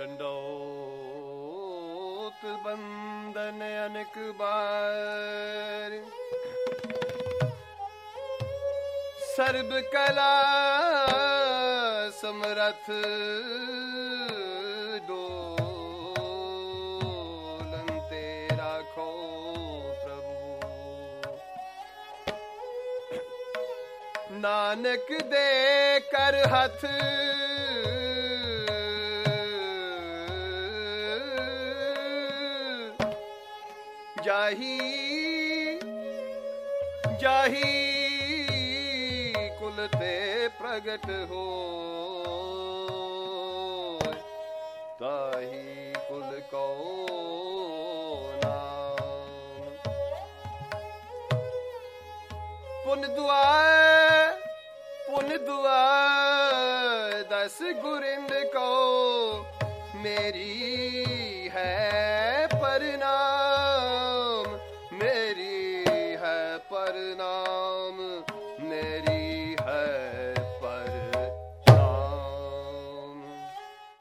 ਡੰਡੋਤ ਬੰਦਨ ਅਨਕ ਬਾਰ ਸਰਬ ਕਲਾ ਸਮਰਥ ਡੋਲਨ ਤੇ ਰਾਖੋ ਪ੍ਰਭੂ। ਨਾਨਕ ਦੇ ਕਰ ਹੱਥ ਜਾਹੀ ਜਾਹੀ ਕੁਲ ਤੇ ਪ੍ਰਗਟ ਹੋ ਤਾਹੀ ਕੁਲ ਕੋ ਨਾਮ। ਪੁਨ ਦੁਆ ਪੁਨ ਦੁਆ ਦਸ ਗੁਰਿੰਦ ਕੋ, ਮੇਰੀ ਹੈ ਪਰਨਾ yar namı neri